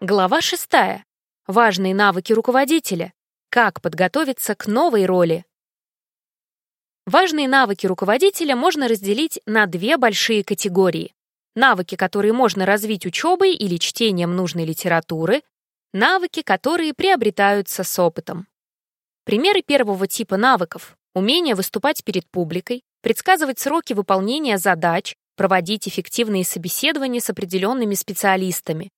Глава 6. Важные навыки руководителя. Как подготовиться к новой роли. Важные навыки руководителя можно разделить на две большие категории. Навыки, которые можно развить учебой или чтением нужной литературы, навыки, которые приобретаются с опытом. Примеры первого типа навыков — умение выступать перед публикой, предсказывать сроки выполнения задач, проводить эффективные собеседования с определенными специалистами,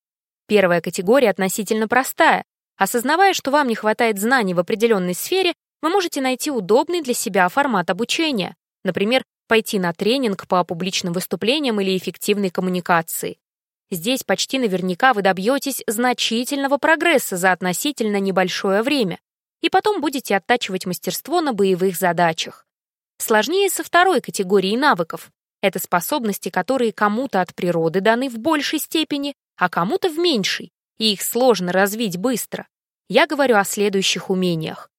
Первая категория относительно простая. Осознавая, что вам не хватает знаний в определенной сфере, вы можете найти удобный для себя формат обучения. Например, пойти на тренинг по публичным выступлениям или эффективной коммуникации. Здесь почти наверняка вы добьетесь значительного прогресса за относительно небольшое время, и потом будете оттачивать мастерство на боевых задачах. Сложнее со второй категорией навыков. Это способности, которые кому-то от природы даны в большей степени, а кому-то в меньшей, и их сложно развить быстро. Я говорю о следующих умениях.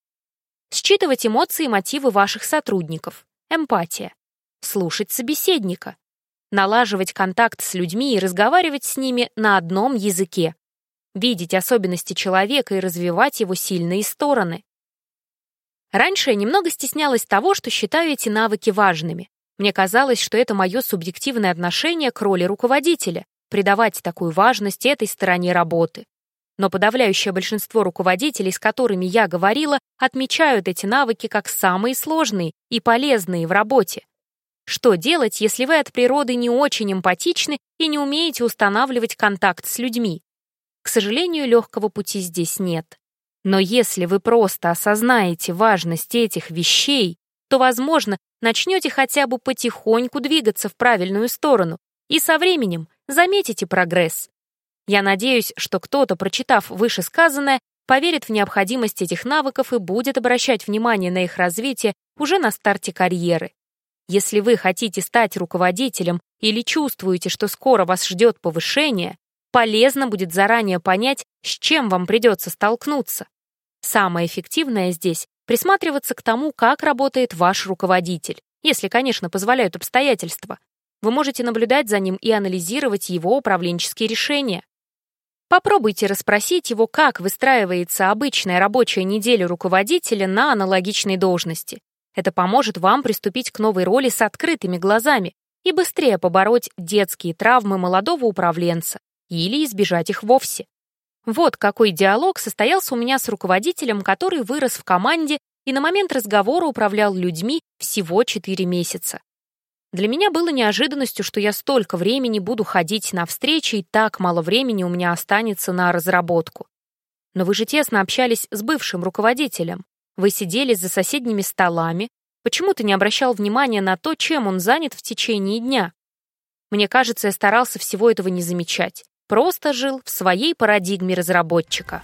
Считывать эмоции и мотивы ваших сотрудников. Эмпатия. Слушать собеседника. Налаживать контакт с людьми и разговаривать с ними на одном языке. Видеть особенности человека и развивать его сильные стороны. Раньше я немного стеснялась того, что считаю эти навыки важными. Мне казалось, что это мое субъективное отношение к роли руководителя, придавать такую важность этой стороне работы. Но подавляющее большинство руководителей, с которыми я говорила, отмечают эти навыки как самые сложные и полезные в работе. Что делать, если вы от природы не очень эмпатичны и не умеете устанавливать контакт с людьми? К сожалению, легкого пути здесь нет. Но если вы просто осознаете важность этих вещей, то, возможно, начнете хотя бы потихоньку двигаться в правильную сторону, и со временем заметите прогресс. Я надеюсь, что кто-то, прочитав вышесказанное, поверит в необходимость этих навыков и будет обращать внимание на их развитие уже на старте карьеры. Если вы хотите стать руководителем или чувствуете, что скоро вас ждет повышение, полезно будет заранее понять, с чем вам придется столкнуться. Самое эффективное здесь — присматриваться к тому, как работает ваш руководитель, если, конечно, позволяют обстоятельства. Вы можете наблюдать за ним и анализировать его управленческие решения. Попробуйте расспросить его, как выстраивается обычная рабочая неделя руководителя на аналогичной должности. Это поможет вам приступить к новой роли с открытыми глазами и быстрее побороть детские травмы молодого управленца или избежать их вовсе. Вот какой диалог состоялся у меня с руководителем, который вырос в команде и на момент разговора управлял людьми всего 4 месяца. Для меня было неожиданностью, что я столько времени буду ходить на встречи, и так мало времени у меня останется на разработку. Но вы же тесно общались с бывшим руководителем. Вы сидели за соседними столами. Почему ты не обращал внимания на то, чем он занят в течение дня? Мне кажется, я старался всего этого не замечать. Просто жил в своей парадигме разработчика.